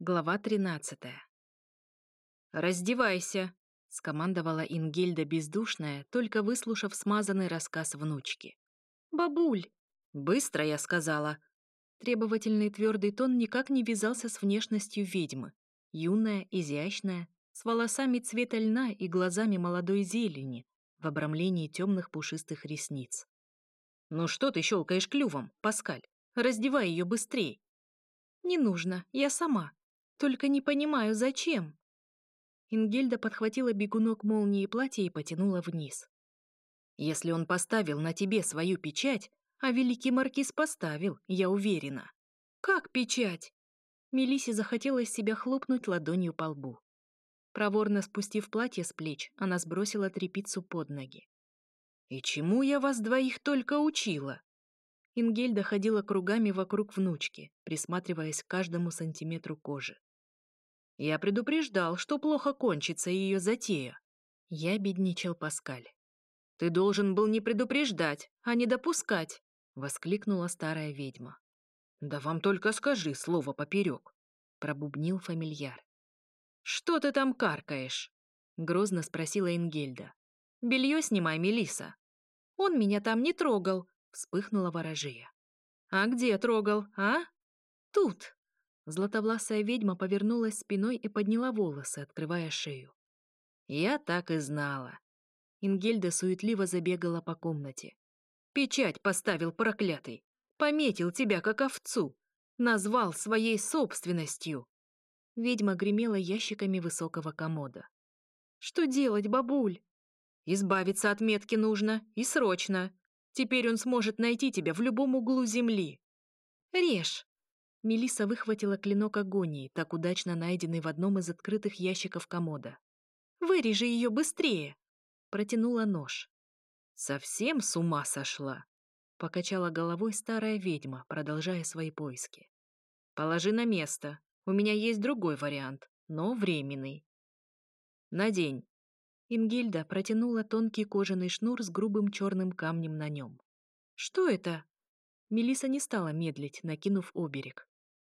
Глава 13. «Раздевайся!» — скомандовала Ингельда бездушная, только выслушав смазанный рассказ внучки. «Бабуль!» «Быстро, я сказала!» Требовательный твердый тон никак не вязался с внешностью ведьмы. Юная, изящная, с волосами цвета льна и глазами молодой зелени, в обрамлении темных пушистых ресниц. «Ну что ты щелкаешь клювом, Паскаль? Раздевай ее быстрей!» «Не нужно, я сама!» Только не понимаю, зачем?» Ингельда подхватила бегунок молнии платья и потянула вниз. «Если он поставил на тебе свою печать, а великий маркиз поставил, я уверена». «Как печать?» Мелисе захотелось себя хлопнуть ладонью по лбу. Проворно спустив платье с плеч, она сбросила трепицу под ноги. «И чему я вас двоих только учила?» Ингельда ходила кругами вокруг внучки, присматриваясь к каждому сантиметру кожи. Я предупреждал, что плохо кончится ее затея. Я бедничал Паскаль. «Ты должен был не предупреждать, а не допускать», — воскликнула старая ведьма. «Да вам только скажи слово поперек», — пробубнил фамильяр. «Что ты там каркаешь?» — грозно спросила Ингельда. «Белье снимай, Мелиса. «Он меня там не трогал», — вспыхнула ворожея. «А где трогал, а?» «Тут», Златовласая ведьма повернулась спиной и подняла волосы, открывая шею. «Я так и знала». Ингельда суетливо забегала по комнате. «Печать поставил проклятый. Пометил тебя как овцу. Назвал своей собственностью». Ведьма гремела ящиками высокого комода. «Что делать, бабуль?» «Избавиться от метки нужно, и срочно. Теперь он сможет найти тебя в любом углу земли». «Режь!» Мелиса выхватила клинок агонии, так удачно найденный в одном из открытых ящиков комода. «Вырежи ее быстрее!» Протянула нож. «Совсем с ума сошла!» Покачала головой старая ведьма, продолжая свои поиски. «Положи на место. У меня есть другой вариант, но временный. Надень». Ингильда протянула тонкий кожаный шнур с грубым черным камнем на нем. «Что это?» Мелиса не стала медлить, накинув оберег.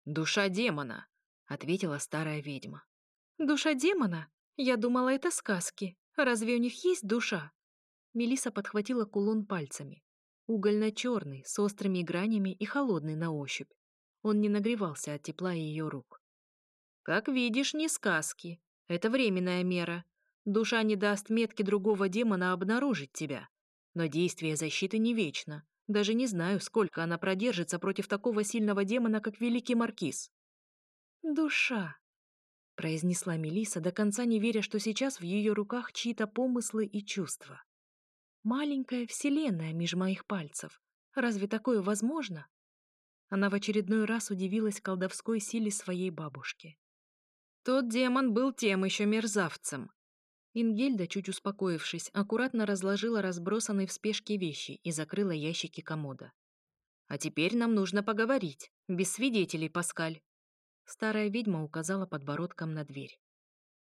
«Душа демона», — ответила старая ведьма. «Душа демона? Я думала, это сказки. Разве у них есть душа?» Мелиса подхватила кулон пальцами. Угольно-черный, с острыми гранями и холодный на ощупь. Он не нагревался от тепла ее рук. «Как видишь, не сказки. Это временная мера. Душа не даст метки другого демона обнаружить тебя. Но действие защиты не вечно. Даже не знаю, сколько она продержится против такого сильного демона, как Великий Маркиз. «Душа», — произнесла Мелиса, до конца не веря, что сейчас в ее руках чьи-то помыслы и чувства. «Маленькая вселенная меж моих пальцев. Разве такое возможно?» Она в очередной раз удивилась колдовской силе своей бабушки. «Тот демон был тем еще мерзавцем», Ингельда, чуть успокоившись, аккуратно разложила разбросанные в спешке вещи и закрыла ящики комода. «А теперь нам нужно поговорить, без свидетелей, Паскаль». Старая ведьма указала подбородком на дверь.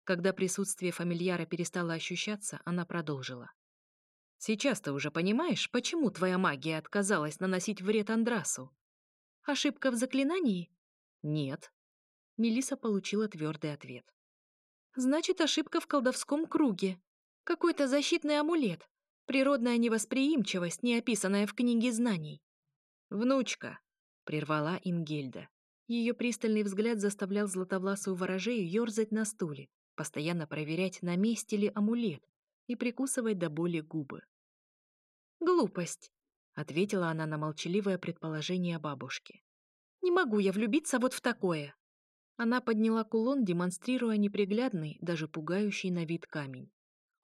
Когда присутствие фамильяра перестало ощущаться, она продолжила. «Сейчас ты уже понимаешь, почему твоя магия отказалась наносить вред Андрасу?» «Ошибка в заклинании?» «Нет». Мелиса получила твердый ответ. Значит, ошибка в колдовском круге. Какой-то защитный амулет. Природная невосприимчивость, не описанная в книге знаний. «Внучка», — прервала Ингельда. Ее пристальный взгляд заставлял златовласую ворожею ерзать на стуле, постоянно проверять, на месте ли амулет, и прикусывать до боли губы. «Глупость», — ответила она на молчаливое предположение бабушки. «Не могу я влюбиться вот в такое». Она подняла кулон, демонстрируя неприглядный, даже пугающий на вид камень.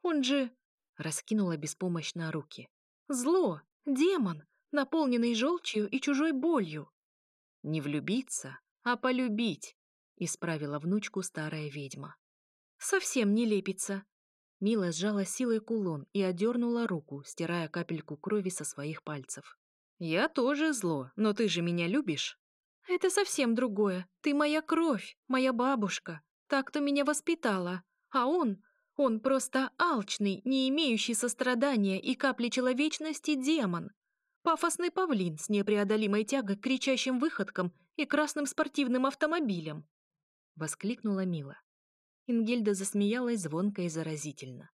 «Он же...» — раскинула беспомощно руки. «Зло! Демон! Наполненный желчью и чужой болью!» «Не влюбиться, а полюбить!» — исправила внучку старая ведьма. «Совсем не лепится!» Мила сжала силой кулон и одернула руку, стирая капельку крови со своих пальцев. «Я тоже зло, но ты же меня любишь?» «Это совсем другое. Ты моя кровь, моя бабушка. Так, кто меня воспитала. А он, он просто алчный, не имеющий сострадания и капли человечности демон. Пафосный павлин с непреодолимой тягой к кричащим выходкам и красным спортивным автомобилям. — воскликнула Мила. Ингельда засмеялась звонко и заразительно.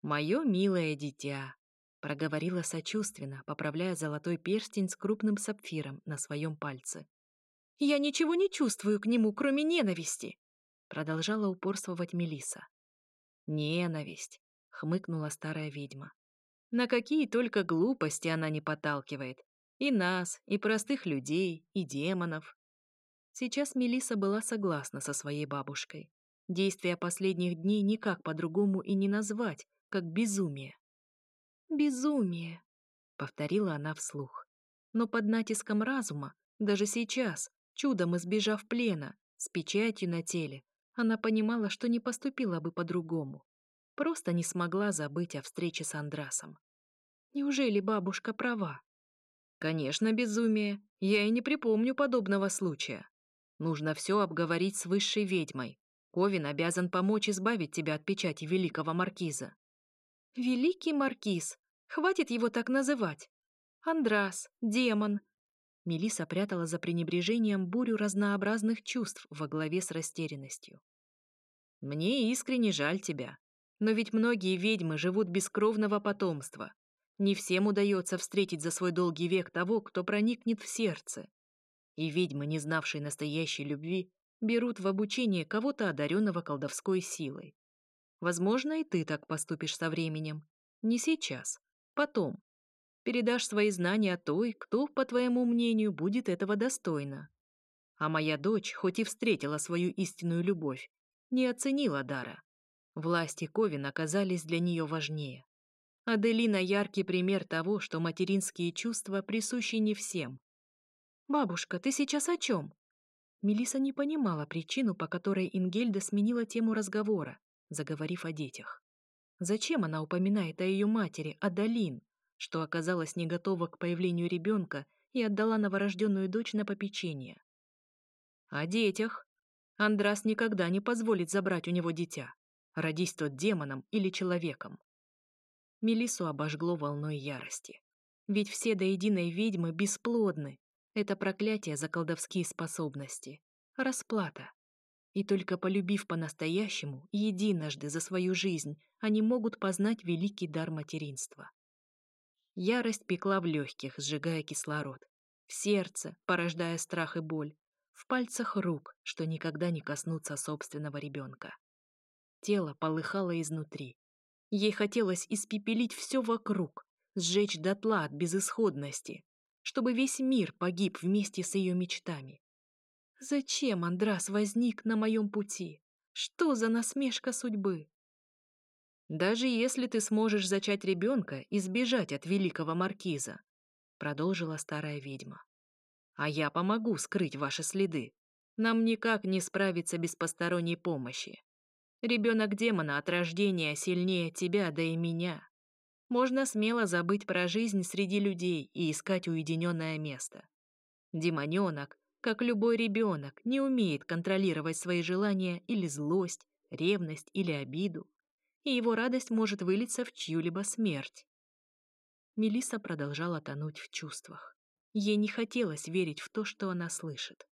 «Мое милое дитя!» — проговорила сочувственно, поправляя золотой перстень с крупным сапфиром на своем пальце. «Я ничего не чувствую к нему, кроме ненависти!» — продолжала упорствовать Мелиса. «Ненависть!» — хмыкнула старая ведьма. «На какие только глупости она не подталкивает. И нас, и простых людей, и демонов. Сейчас Мелиса была согласна со своей бабушкой. Действия последних дней никак по-другому и не назвать, как безумие. «Безумие», — повторила она вслух. Но под натиском разума, даже сейчас, чудом избежав плена, с печатью на теле, она понимала, что не поступила бы по-другому. Просто не смогла забыть о встрече с Андрасом. Неужели бабушка права? Конечно, безумие. Я и не припомню подобного случая. Нужно все обговорить с высшей ведьмой. Ковин обязан помочь избавить тебя от печати великого маркиза. Великий маркиз. Хватит его так называть. Андрас, демон. Мелиса прятала за пренебрежением бурю разнообразных чувств во главе с растерянностью. Мне искренне жаль тебя. Но ведь многие ведьмы живут без кровного потомства. Не всем удается встретить за свой долгий век того, кто проникнет в сердце, и ведьмы, не знавшие настоящей любви, берут в обучение кого-то одаренного колдовской силой. Возможно, и ты так поступишь со временем. Не сейчас, потом. Передашь свои знания той, кто, по твоему мнению, будет этого достойна. А моя дочь, хоть и встретила свою истинную любовь, не оценила дара. Власти Ковин оказались для нее важнее. Аделина — яркий пример того, что материнские чувства присущи не всем, «Бабушка, ты сейчас о чем?» Мелиса не понимала причину, по которой Ингельда сменила тему разговора, заговорив о детях. Зачем она упоминает о ее матери, Адалин, что оказалась не готова к появлению ребенка и отдала новорожденную дочь на попечение? О детях. Андрас никогда не позволит забрать у него дитя, родись тот демоном или человеком. Мелису обожгло волной ярости. Ведь все до единой ведьмы бесплодны, это проклятие за колдовские способности. Расплата. И только полюбив по-настоящему, единожды за свою жизнь, они могут познать великий дар материнства. Ярость пекла в легких, сжигая кислород. В сердце, порождая страх и боль. В пальцах рук, что никогда не коснутся собственного ребенка. Тело полыхало изнутри. Ей хотелось испепелить все вокруг, сжечь дотла от безысходности, чтобы весь мир погиб вместе с ее мечтами. Зачем Андрас возник на моем пути? Что за насмешка судьбы? Даже если ты сможешь зачать ребенка и сбежать от великого маркиза, продолжила старая ведьма. А я помогу скрыть ваши следы. Нам никак не справиться без посторонней помощи. Ребенок демона от рождения сильнее тебя, да и меня можно смело забыть про жизнь среди людей и искать уединенное место. Демоненок, как любой ребенок, не умеет контролировать свои желания или злость, ревность или обиду, и его радость может вылиться в чью-либо смерть. Мелиса продолжала тонуть в чувствах. Ей не хотелось верить в то, что она слышит.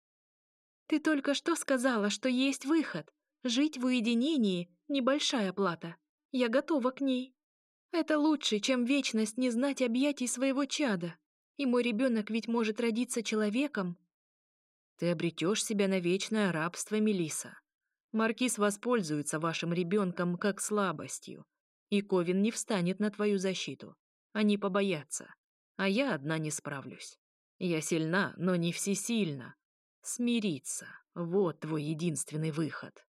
«Ты только что сказала, что есть выход. Жить в уединении — небольшая плата. Я готова к ней». Это лучше, чем вечность не знать объятий своего чада. И мой ребенок ведь может родиться человеком. Ты обретешь себя на вечное рабство, Мелиса. Маркиз воспользуется вашим ребенком как слабостью, и Ковин не встанет на твою защиту. Они побоятся, а я одна не справлюсь. Я сильна, но не всесильна. Смириться — вот твой единственный выход.